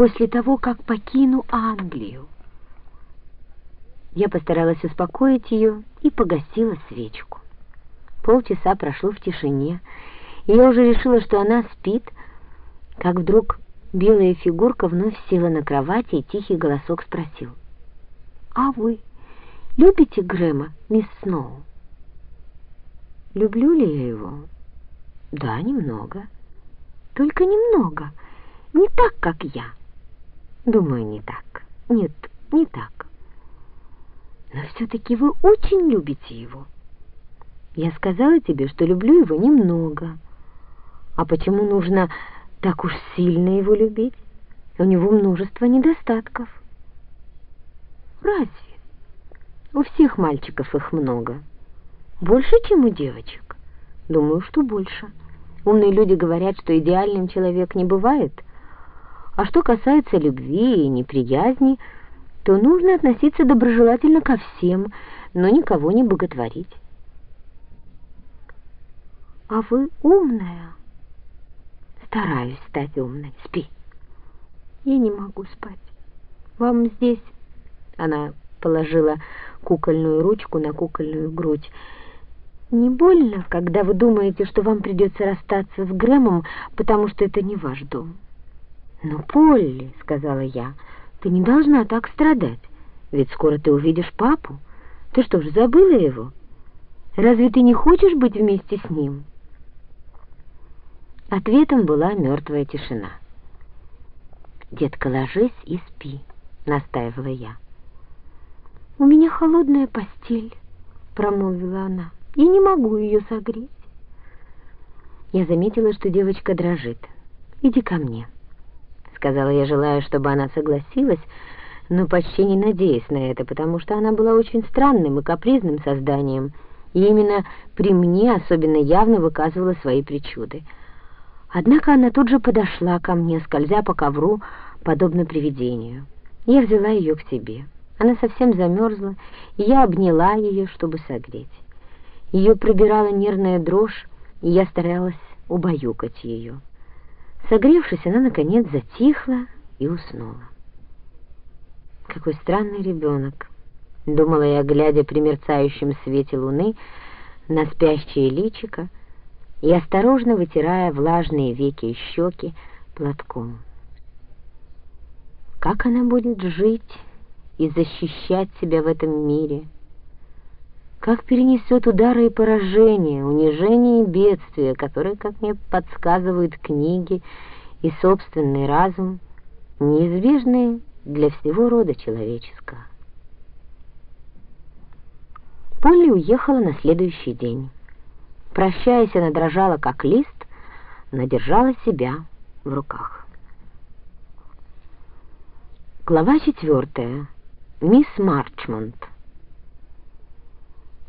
после того, как покину Англию. Я постаралась успокоить ее и погасила свечку. Полчаса прошло в тишине, и я уже решила, что она спит, как вдруг белая фигурка вновь села на кровати, и тихий голосок спросил. «А вы любите Грэма, мисс Сноу?» «Люблю ли я его?» «Да, немного. Только немного. Не так, как я». «Думаю, не так. Нет, не так. Но все-таки вы очень любите его». Я сказала тебе, что люблю его немного. А почему нужно так уж сильно его любить? У него множество недостатков. Разве? У всех мальчиков их много. Больше, чем у девочек? Думаю, что больше. Умные люди говорят, что идеальным человек не бывает. А что касается любви и неприязни, то нужно относиться доброжелательно ко всем, но никого не боготворить. А вы умная. Стараюсь стать умной. Спи. Я не могу спать. Вам здесь... Она положила кукольную ручку на кукольную грудь. Не больно, когда вы думаете, что вам придется расстаться с Грэмом, потому что это не ваш дом? «Ну, Полли», — сказала я, — «ты не должна так страдать, ведь скоро ты увидишь папу. Ты что ж, забыла его? Разве ты не хочешь быть вместе с ним?» Ответом была мертвая тишина. «Детка, ложись и спи», — настаивала я. «У меня холодная постель», — промолвила она. «Я не могу ее согреть». Я заметила, что девочка дрожит. «Иди ко мне», — сказала я, желая, чтобы она согласилась, но почти не надеясь на это, потому что она была очень странным и капризным созданием, и именно при мне особенно явно выказывала свои причуды — Однако она тут же подошла ко мне, скользя по ковру, подобно привидению. Я взяла ее к себе. Она совсем замерзла, и я обняла ее, чтобы согреть. Ее пробирала нервная дрожь, и я старалась убаюкать ее. Согревшись, она, наконец, затихла и уснула. Какой странный ребенок, — думала я, глядя при мерцающем свете луны на спящее личико, — и осторожно вытирая влажные веки и щеки платком. Как она будет жить и защищать себя в этом мире? Как перенесет удары и поражения, унижения и бедствия, которые, как мне подсказывают книги и собственный разум, неизбежные для всего рода человеческого? Полли уехала на следующий день. Прощаясь, она дрожала, как лист, но держала себя в руках. Глава четвертая. Мисс Марчмонт.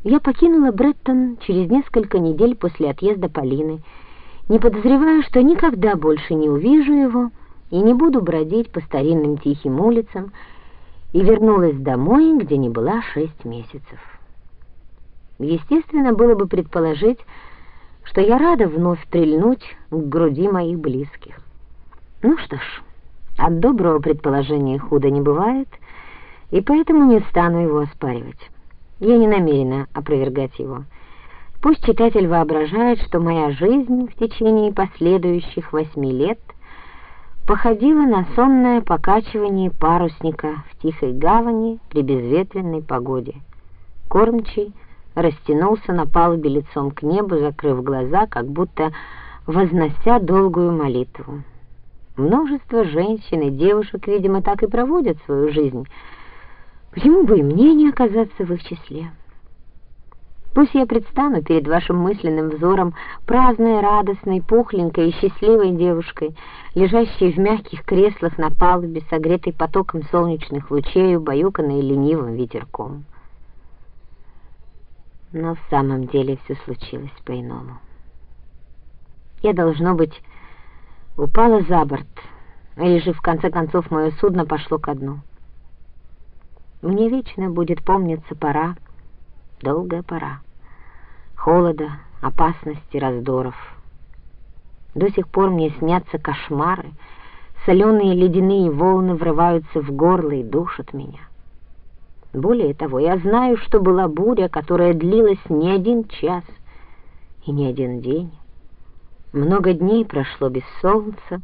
Я покинула Бреттон через несколько недель после отъезда Полины, не подозревая, что никогда больше не увижу его и не буду бродить по старинным тихим улицам, и вернулась домой, где не была шесть месяцев. Естественно, было бы предположить, что я рада вновь прильнуть к груди моих близких. Ну что ж, от доброго предположения худо не бывает, и поэтому не стану его оспаривать. Я не намерена опровергать его. Пусть читатель воображает, что моя жизнь в течение последующих восьми лет походила на сонное покачивание парусника в тихой гавани при безветренной погоде. Кормчий — растянулся на палубе лицом к небу, закрыв глаза, как будто вознося долгую молитву. Множество женщин и девушек, видимо, так и проводят свою жизнь. Почему бы и мне не оказаться в их числе? Пусть я предстану перед вашим мысленным взором праздной, радостной, пухленькой и счастливой девушкой, лежащей в мягких креслах на палубе, согретой потоком солнечных лучей, убаюканной ленивым ветерком. Но в самом деле все случилось по-иному. Я, должно быть, упала за борт, или же, в конце концов, мое судно пошло ко дну. Мне вечно будет помниться пора, долгая пора, холода, опасности, раздоров. До сих пор мне снятся кошмары, Соленые ледяные волны врываются в горло и душат меня. Более того, я знаю, что была буря, которая длилась не один час и не один день. Много дней прошло без солнца,